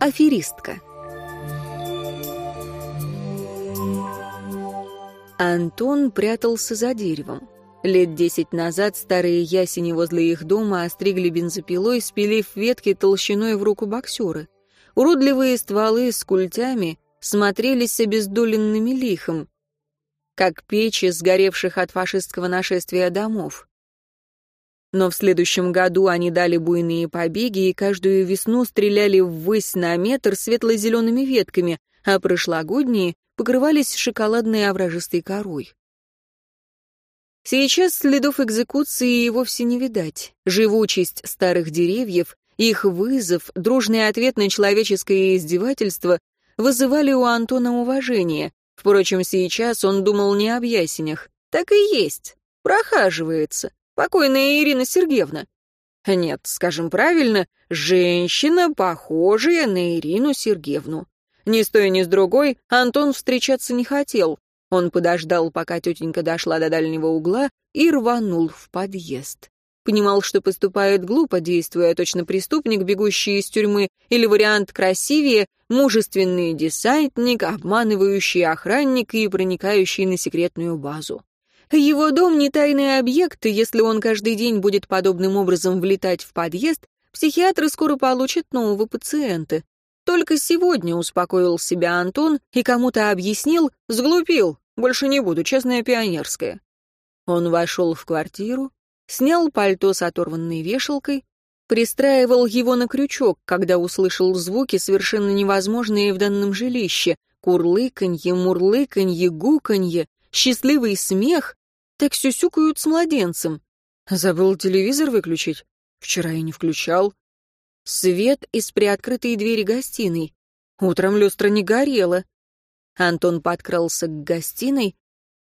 Аферистка. Антон прятался за деревом. Лет десять назад старые ясени возле их дома остригли бензопилой, спилив ветки толщиной в руку боксеры. Уродливые стволы с культями смотрелись обездоленными лихом, как печи сгоревших от фашистского нашествия домов. Но в следующем году они дали буйные побеги и каждую весну стреляли ввысь на метр светло-зелеными ветками, а прошлогодние покрывались шоколадной овражистой корой. Сейчас следов экзекуции и вовсе не видать. Живучесть старых деревьев, их вызов, дружный ответ на человеческое издевательство вызывали у Антона уважение. Впрочем, сейчас он думал не об ясенях. Так и есть. Прохаживается. Покойная Ирина Сергеевна. Нет, скажем правильно, женщина, похожая на Ирину Сергеевну. Ни с той, ни с другой Антон встречаться не хотел. Он подождал, пока тетенька дошла до дальнего угла, и рванул в подъезд. Понимал, что поступает глупо, действуя точно преступник, бегущий из тюрьмы, или вариант красивее, мужественный десантник, обманывающий охранник и проникающий на секретную базу. Его дом не тайный объект, и если он каждый день будет подобным образом влетать в подъезд, психиатры скоро получат нового пациента. Только сегодня успокоил себя Антон и кому-то объяснил, сглупил, больше не буду, честная пионерская. Он вошел в квартиру, снял пальто с оторванной вешалкой, пристраивал его на крючок, когда услышал звуки, совершенно невозможные в данном жилище, курлыканье, мурлыканье, гуканье, счастливый смех, так сюсюкают с младенцем. Забыл телевизор выключить? Вчера я не включал. Свет из приоткрытой двери гостиной. Утром люстра не горела. Антон подкрался к гостиной.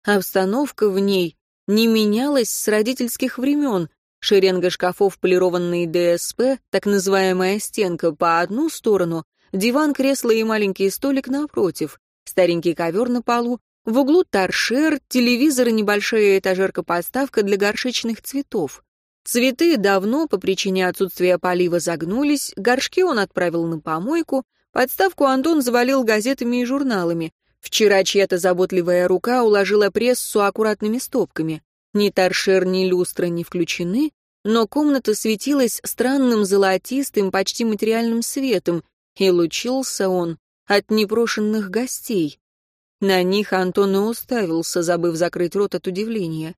Обстановка в ней не менялась с родительских времен. Шеренга шкафов полированный ДСП, так называемая стенка по одну сторону, диван, кресло и маленький столик напротив, старенький ковер на полу, в углу торшер, телевизор и небольшая этажерка-подставка для горшечных цветов. Цветы давно, по причине отсутствия полива, загнулись, горшки он отправил на помойку, подставку Антон завалил газетами и журналами. Вчера чья-то заботливая рука уложила прессу аккуратными стопками. Ни торшер, ни люстра не включены, но комната светилась странным золотистым, почти материальным светом, и лучился он от непрошенных гостей. На них Антон и уставился, забыв закрыть рот от удивления.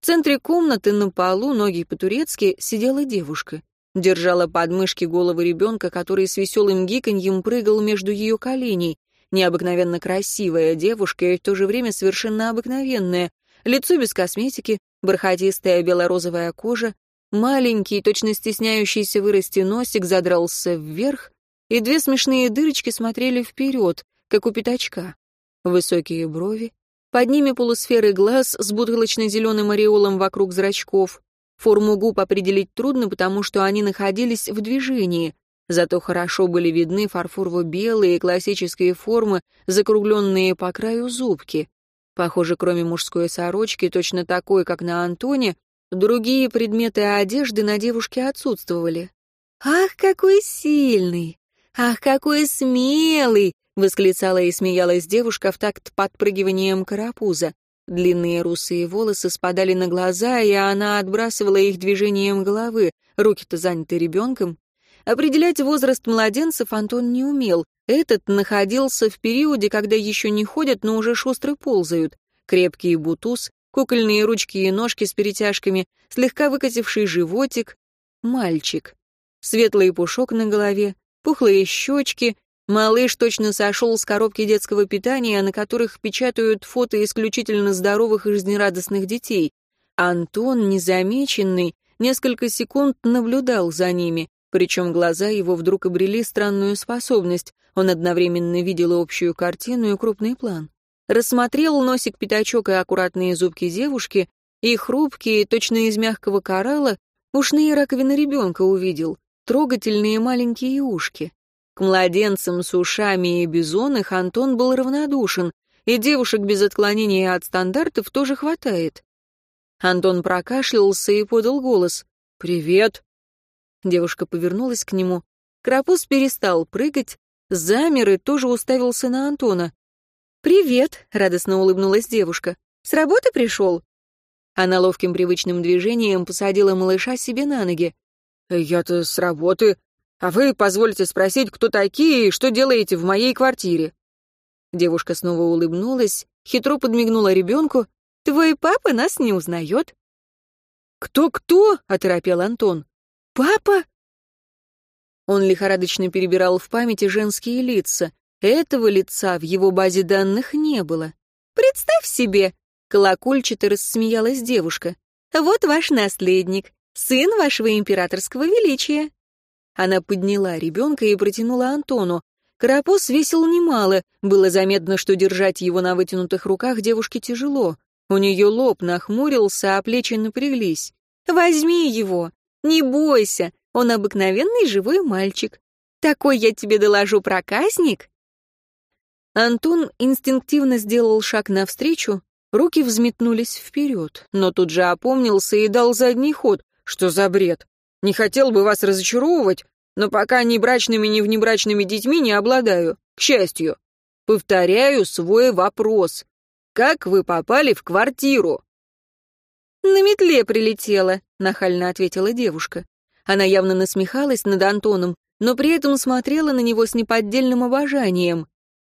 В центре комнаты на полу, ноги по-турецки, сидела девушка. Держала под мышки головы ребенка, который с веселым гиканьем прыгал между ее коленей. Необыкновенно красивая девушка и в то же время совершенно обыкновенная. Лицо без косметики, бархатистая белорозовая кожа, маленький, точно стесняющийся вырасти носик задрался вверх, и две смешные дырочки смотрели вперед, как у пятачка. Высокие брови, под ними полусферы глаз с бутылочно-зеленым ореолом вокруг зрачков. Форму губ определить трудно, потому что они находились в движении. Зато хорошо были видны фарфорово-белые классические формы, закругленные по краю зубки. Похоже, кроме мужской сорочки, точно такой, как на Антоне, другие предметы одежды на девушке отсутствовали. «Ах, какой сильный! Ах, какой смелый!» — восклицала и смеялась девушка в такт подпрыгиванием карапуза. Длинные русые волосы спадали на глаза, и она отбрасывала их движением головы, руки-то заняты ребенком. Определять возраст младенцев Антон не умел. Этот находился в периоде, когда еще не ходят, но уже шустро ползают. Крепкий бутуз, кукольные ручки и ножки с перетяжками, слегка выкативший животик. Мальчик. Светлый пушок на голове, пухлые щечки, Малыш точно сошел с коробки детского питания, на которых печатают фото исключительно здоровых и жизнерадостных детей. Антон, незамеченный, несколько секунд наблюдал за ними, причем глаза его вдруг обрели странную способность. Он одновременно видел общую картину и крупный план. Рассмотрел носик-пятачок и аккуратные зубки девушки, и хрупкие, точно из мягкого коралла, ушные раковины ребенка увидел, трогательные маленькие ушки. К младенцам с ушами и бизонах Антон был равнодушен, и девушек без отклонения от стандартов тоже хватает. Антон прокашлялся и подал голос. «Привет!» Девушка повернулась к нему. Крапуз перестал прыгать, замер и тоже уставился на Антона. «Привет», — радостно улыбнулась девушка. «С работы пришел?» Она ловким привычным движением посадила малыша себе на ноги. «Я-то с работы. А вы позвольте спросить, кто такие и что делаете в моей квартире?» Девушка снова улыбнулась, хитро подмигнула ребенку. «Твой папа нас не узнает». «Кто-кто?» — оторопел Антон. «Папа?» Он лихорадочно перебирал в памяти женские лица. Этого лица в его базе данных не было. «Представь себе!» — колокольчато рассмеялась девушка. «Вот ваш наследник, сын вашего императорского величия». Она подняла ребенка и протянула Антону. Карапуз весил немало, было заметно, что держать его на вытянутых руках девушке тяжело. У нее лоб нахмурился, а плечи напряглись. «Возьми его! Не бойся! Он обыкновенный живой мальчик. Такой я тебе доложу проказник!» Антон инстинктивно сделал шаг навстречу, руки взметнулись вперед, но тут же опомнился и дал задний ход. «Что за бред? Не хотел бы вас разочаровывать, но пока ни брачными, ни внебрачными детьми не обладаю, к счастью. Повторяю свой вопрос. Как вы попали в квартиру?» «На метле прилетела», — нахально ответила девушка. Она явно насмехалась над Антоном, но при этом смотрела на него с неподдельным обожанием.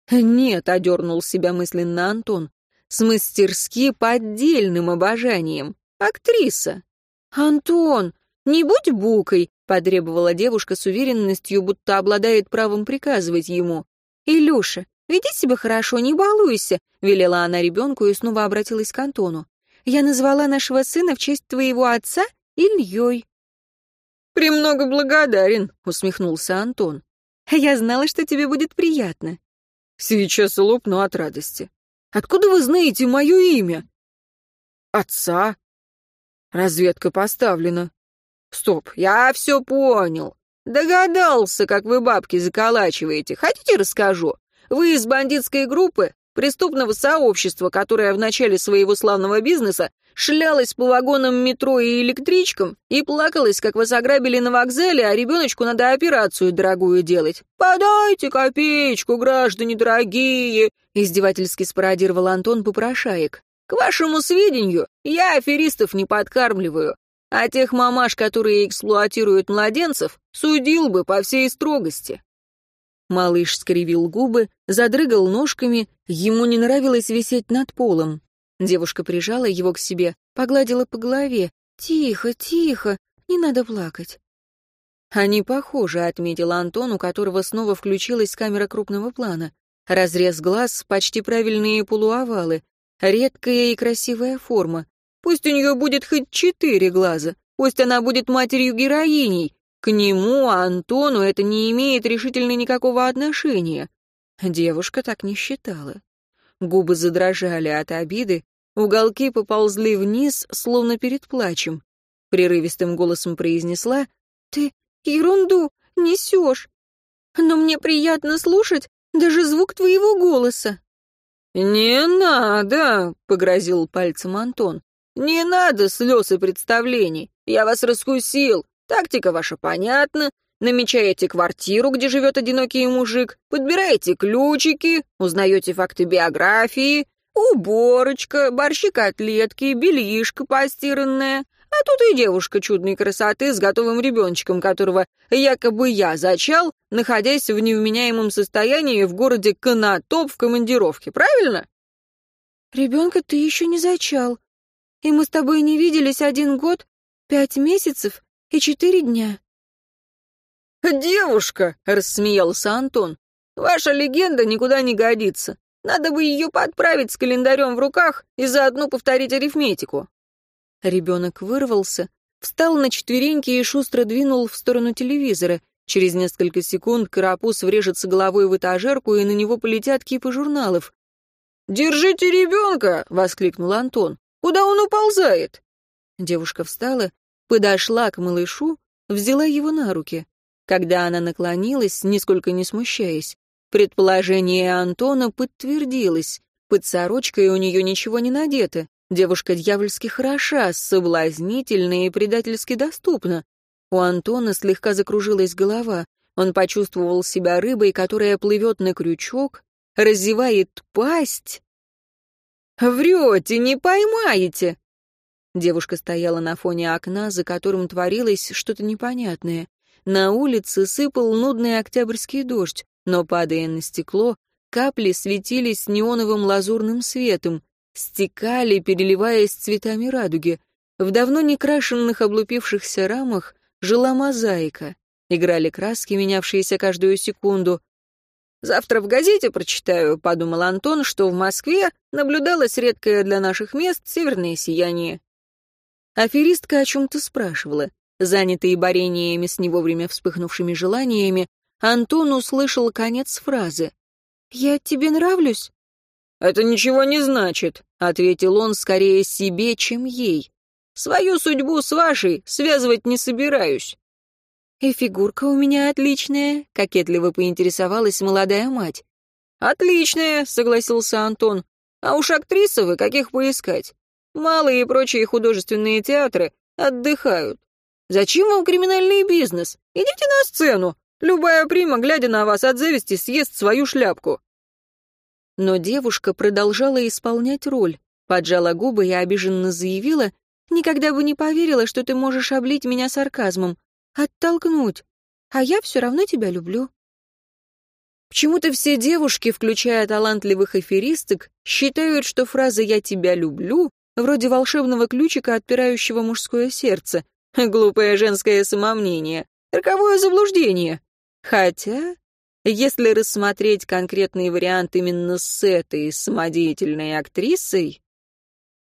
«Нет», — одернул себя мысленно Антон, — «с мастерски поддельным обожанием. Актриса». «Антон, не будь букой», — потребовала девушка с уверенностью, будто обладает правом приказывать ему. «Илюша, веди себя хорошо, не балуйся», — велела она ребенку и снова обратилась к Антону. Я назвала нашего сына в честь твоего отца Ильей». «Премного благодарен», — усмехнулся Антон. «Я знала, что тебе будет приятно». «Сейчас лопну от радости. Откуда вы знаете мое имя?» «Отца». «Разведка поставлена». «Стоп, я все понял. Догадался, как вы бабки заколачиваете. Хотите, расскажу? Вы из бандитской группы? преступного сообщества, которое в начале своего славного бизнеса шлялось по вагонам метро и электричкам и плакалось, как вас ограбили на вокзале, а ребеночку надо операцию дорогую делать. «Подайте копеечку, граждане дорогие!» — издевательски спародировал Антон попрошаек. «К вашему сведению, я аферистов не подкармливаю, а тех мамаш, которые эксплуатируют младенцев, судил бы по всей строгости». Малыш скривил губы, задрыгал ножками, ему не нравилось висеть над полом. Девушка прижала его к себе, погладила по голове. «Тихо, тихо, не надо плакать». «Они похожи», — отметил Антон, у которого снова включилась камера крупного плана. Разрез глаз, почти правильные полуовалы, редкая и красивая форма. Пусть у нее будет хоть четыре глаза, пусть она будет матерью-героиней, к нему, Антону, это не имеет решительно никакого отношения. Девушка так не считала. Губы задрожали от обиды, уголки поползли вниз, словно перед плачем. Прерывистым голосом произнесла «Ты ерунду несешь, но мне приятно слушать даже звук твоего голоса». «Не надо», — погрозил пальцем Антон. «Не надо слез и представлений. Я вас раскусил. Тактика ваша понятна. Намечаете квартиру, где живет одинокий мужик, подбираете ключики, узнаете факты биографии, уборочка, борщи-котлетки, бельишко постиранное. А тут и девушка чудной красоты с готовым ребеночком, которого якобы я зачал, находясь в невменяемом состоянии в городе Конотоп в командировке, правильно? Ребенка ты еще не зачал. И мы с тобой не виделись один год, пять месяцев и четыре дня». «Девушка!» — рассмеялся Антон. «Ваша легенда никуда не годится. Надо бы ее подправить с календарем в руках и заодно повторить арифметику». Ребенок вырвался, встал на четвереньки и шустро двинул в сторону телевизора. Через несколько секунд карапуз врежется головой в этажерку, и на него полетят кипы журналов. «Держите ребенка!» — воскликнул Антон. «Куда он уползает?» Девушка встала, подошла к малышу, взяла его на руки. Когда она наклонилась, нисколько не смущаясь, предположение Антона подтвердилось. Под сорочкой у нее ничего не надето. Девушка дьявольски хороша, соблазнительна и предательски доступна. У Антона слегка закружилась голова. Он почувствовал себя рыбой, которая плывет на крючок, разевает пасть. «Врете, не поймаете!» Девушка стояла на фоне окна, за которым творилось что-то непонятное. На улице сыпал нудный октябрьский дождь, но, падая на стекло, капли светились неоновым лазурным светом, стекали, переливаясь цветами радуги. В давно не крашенных облупившихся рамах жила мозаика. Играли краски, менявшиеся каждую секунду. «Завтра в газете прочитаю», — подумал Антон, что в Москве наблюдалось редкое для наших мест северное сияние. Аферистка о чем-то спрашивала. Занятый борениями с не вовремя вспыхнувшими желаниями, Антон услышал конец фразы. «Я тебе нравлюсь?» «Это ничего не значит», — ответил он скорее себе, чем ей. «Свою судьбу с вашей связывать не собираюсь». «И фигурка у меня отличная», — кокетливо поинтересовалась молодая мать. «Отличная», — согласился Антон. «А уж актрисы вы каких поискать? Малые и прочие художественные театры отдыхают. Зачем вам криминальный бизнес? Идите на сцену. Любая прима, глядя на вас от зависти, съест свою шляпку». Но девушка продолжала исполнять роль, поджала губы и обиженно заявила, «Никогда бы не поверила, что ты можешь облить меня сарказмом. Оттолкнуть. А я все равно тебя люблю». Почему-то все девушки, включая талантливых аферисток, считают, что фраза «я тебя люблю» вроде волшебного ключика, отпирающего мужское сердце, Глупое женское самомнение. Роковое заблуждение. Хотя, если рассмотреть конкретный вариант именно с этой самодеятельной актрисой...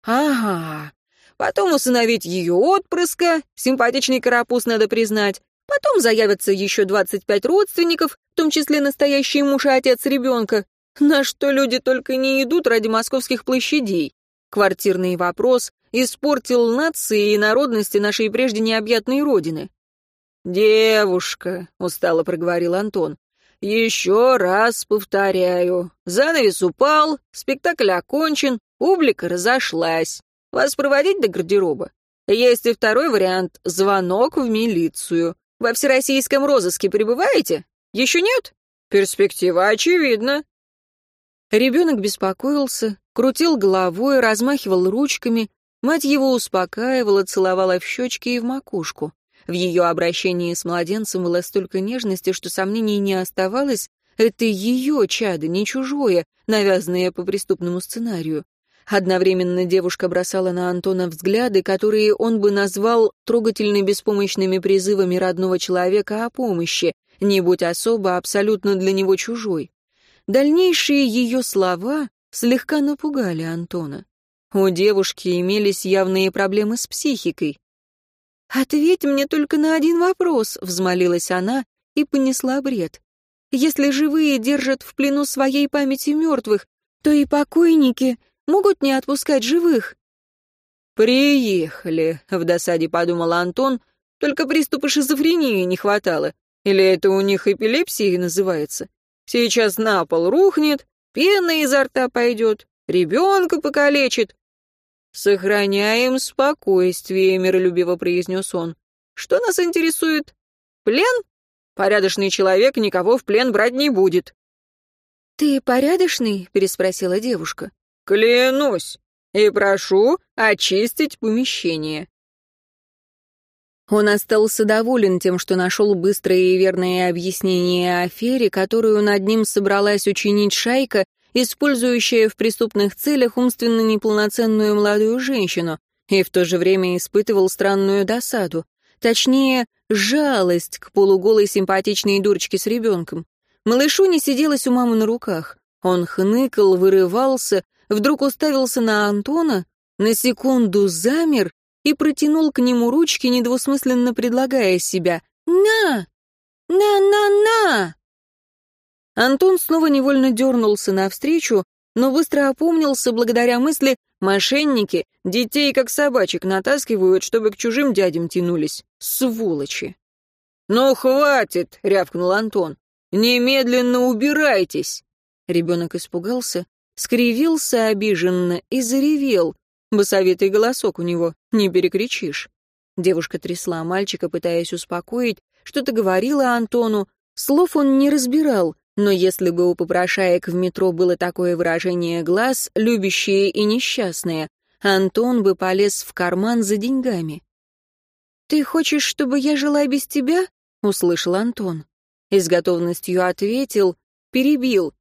Ага. Потом усыновить ее отпрыска, симпатичный карапуз, надо признать. Потом заявятся еще 25 родственников, в том числе настоящий муж и отец ребенка. На что люди только не идут ради московских площадей. Квартирный вопрос испортил нации и народности нашей прежде необъятной родины. «Девушка», — устало проговорил Антон, — «еще раз повторяю. Занавес упал, спектакль окончен, публика разошлась. Вас проводить до гардероба? Есть и второй вариант — звонок в милицию. Во всероссийском розыске пребываете? Еще нет? Перспектива очевидна». Ребенок беспокоился, крутил головой, размахивал ручками, Мать его успокаивала, целовала в щечки и в макушку. В ее обращении с младенцем было столько нежности, что сомнений не оставалось. Это ее чадо, не чужое, навязанное по преступному сценарию. Одновременно девушка бросала на Антона взгляды, которые он бы назвал трогательно беспомощными призывами родного человека о помощи, не будь особо абсолютно для него чужой. Дальнейшие ее слова слегка напугали Антона. У девушки имелись явные проблемы с психикой. «Ответь мне только на один вопрос», — взмолилась она и понесла бред. «Если живые держат в плену своей памяти мертвых, то и покойники могут не отпускать живых». «Приехали», — в досаде подумал Антон, «только приступа шизофрении не хватало. Или это у них эпилепсией называется? Сейчас на пол рухнет, пена изо рта пойдет, ребенка покалечит, «Сохраняем спокойствие», — миролюбиво произнес он. «Что нас интересует? Плен? Порядочный человек никого в плен брать не будет». «Ты порядочный?» — переспросила девушка. «Клянусь. И прошу очистить помещение». Он остался доволен тем, что нашел быстрое и верное объяснение афере, которую над ним собралась учинить шайка, использующая в преступных целях умственно неполноценную молодую женщину, и в то же время испытывал странную досаду, точнее, жалость к полуголой симпатичной дурочке с ребенком. Малышу не сиделось у мамы на руках. Он хныкал, вырывался, вдруг уставился на Антона, на секунду замер и протянул к нему ручки, недвусмысленно предлагая себя. «На! На-на-на!» Антон снова невольно дернулся навстречу, но быстро опомнился благодаря мысли «Мошенники детей как собачек натаскивают, чтобы к чужим дядям тянулись. Сволочи!» «Ну, хватит!» — рявкнул Антон. «Немедленно убирайтесь!» Ребенок испугался, скривился обиженно и заревел. Басовитый голосок у него, не перекричишь. Девушка трясла мальчика, пытаясь успокоить, что-то говорила Антону, Слов он не разбирал, но если бы у попрошаек в метро было такое выражение глаз, любящее и несчастное, Антон бы полез в карман за деньгами. «Ты хочешь, чтобы я жила без тебя?» — услышал Антон. И с готовностью ответил, перебил.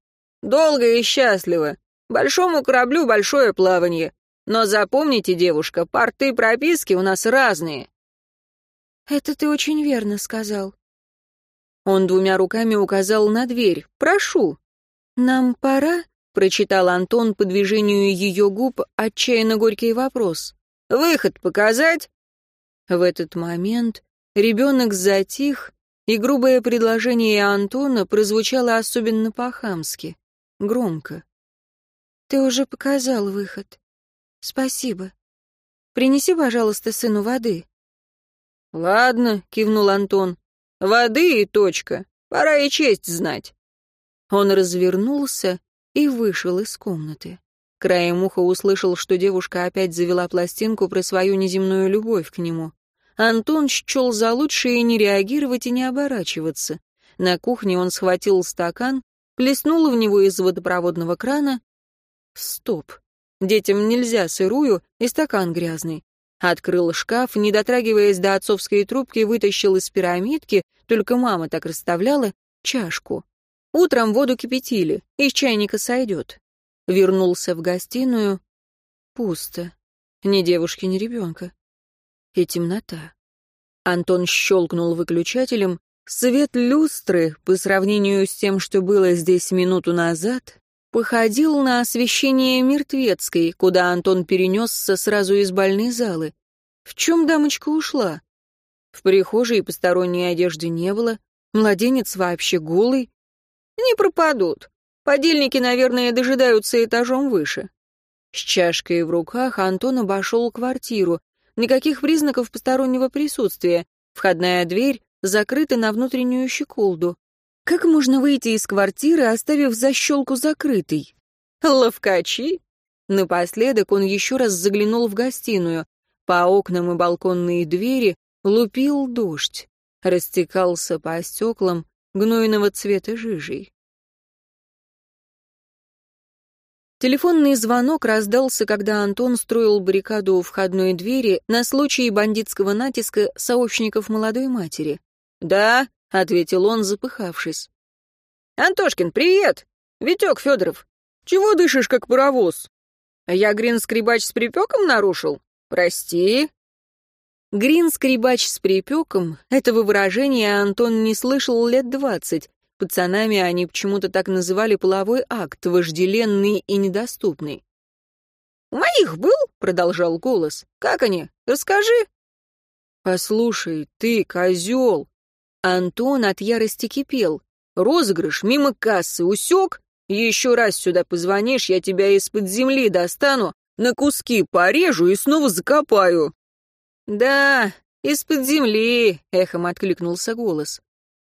«Долго и счастливо. Большому кораблю большое плавание. Но запомните, девушка, порты прописки у нас разные». «Это ты очень верно сказал». Он двумя руками указал на дверь. «Прошу». «Нам пора?» — прочитал Антон по движению ее губ отчаянно горький вопрос. «Выход показать?» В этот момент ребенок затих, и грубое предложение Антона прозвучало особенно по-хамски, громко. «Ты уже показал выход. Спасибо. Принеси, пожалуйста, сыну воды». «Ладно», — кивнул Антон. «Воды и точка. Пора и честь знать». Он развернулся и вышел из комнаты. Краем уха услышал, что девушка опять завела пластинку про свою неземную любовь к нему. Антон счел за лучшее не реагировать и не оборачиваться. На кухне он схватил стакан, плеснул в него из водопроводного крана. Стоп. Детям нельзя сырую, и стакан грязный. Открыл шкаф, не дотрагиваясь до отцовской трубки, вытащил из пирамидки, только мама так расставляла, чашку. Утром воду кипятили, из чайника сойдет. Вернулся в гостиную. Пусто. Ни девушки, ни ребенка и темнота. Антон щелкнул выключателем. Свет люстры, по сравнению с тем, что было здесь минуту назад, походил на освещение мертвецкой, куда Антон перенесся сразу из больной залы. В чем дамочка ушла? В прихожей посторонней одежды не было, младенец вообще голый. Не пропадут. Подельники, наверное, дожидаются этажом выше. С чашкой в руках Антон обошел квартиру, Никаких признаков постороннего присутствия. Входная дверь закрыта на внутреннюю щеколду. Как можно выйти из квартиры, оставив защелку закрытой? Ловкачи? Напоследок он еще раз заглянул в гостиную. По окнам и балконные двери лупил дождь. Растекался по стеклам гнойного цвета жижей. Телефонный звонок раздался, когда Антон строил баррикаду у входной двери на случай бандитского натиска сообщников молодой матери. «Да», — ответил он, запыхавшись. «Антошкин, привет! Витек Федоров. Чего дышишь, как паровоз? Я грин-скребач с припеком нарушил? Прости». Грин-скребач с припеком — этого выражения Антон не слышал лет двадцать, Пацанами они почему-то так называли половой акт, вожделенный и недоступный. «У моих был?» — продолжал голос. «Как они? Расскажи». «Послушай, ты, козел!» Антон от ярости кипел. «Розыгрыш мимо кассы усек? Еще раз сюда позвонишь, я тебя из-под земли достану, на куски порежу и снова закопаю». «Да, из-под земли», — эхом откликнулся голос.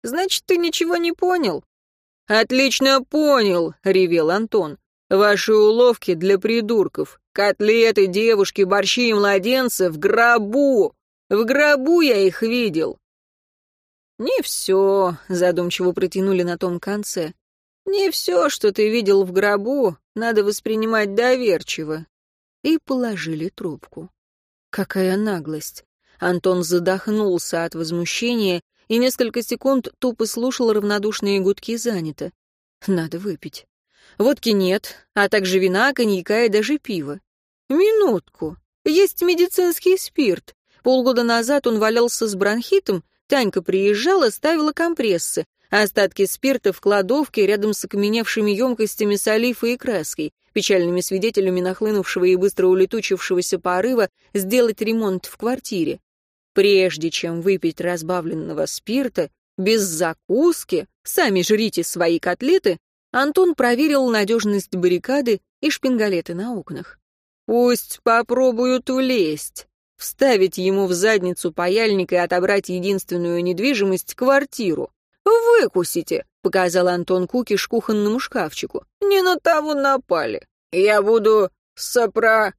Значит, ты ничего не понял?» «Отлично понял», — ревел Антон. «Ваши уловки для придурков. Котлеты, девушки, борщи и младенцы в гробу. В гробу я их видел». «Не все», — задумчиво протянули на том конце. «Не все, что ты видел в гробу, надо воспринимать доверчиво». И положили трубку. Какая наглость! Антон задохнулся от возмущения и несколько секунд тупо слушал равнодушные гудки занято. Надо выпить. Водки нет, а также вина, коньяка и даже пива. Минутку. Есть медицинский спирт. Полгода назад он валялся с бронхитом, Танька приезжала, ставила компрессы, остатки спирта в кладовке рядом с окаменевшими емкостями с олифой и краской, печальными свидетелями нахлынувшего и быстро улетучившегося порыва сделать ремонт в квартире. Прежде чем выпить разбавленного спирта, без закуски, сами жрите свои котлеты, Антон проверил надежность баррикады и шпингалеты на окнах. Пусть попробуют влезть, вставить ему в задницу паяльник и отобрать единственную недвижимость — квартиру. «Выкусите», — показал Антон кукиш кухонному шкафчику. «Не на того напали. Я буду сопражаться».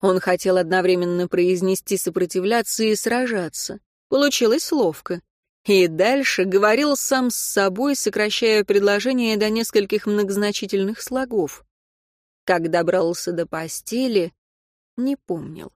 Он хотел одновременно произнести «сопротивляться» и «сражаться». Получилось ловко. И дальше говорил сам с собой, сокращая предложение до нескольких многозначительных слогов. Как добрался до постели, не помнил.